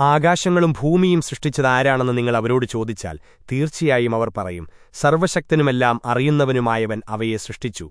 ആകാശങ്ങളും ഭൂമിയും സൃഷ്ടിച്ചതാരാണെന്ന് നിങ്ങൾ അവരോട് ചോദിച്ചാൽ തീർച്ചയായും അവർ പറയും സർവശക്തനുമെല്ലാം അറിയുന്നവനുമായവൻ അവയെ സൃഷ്ടിച്ചു.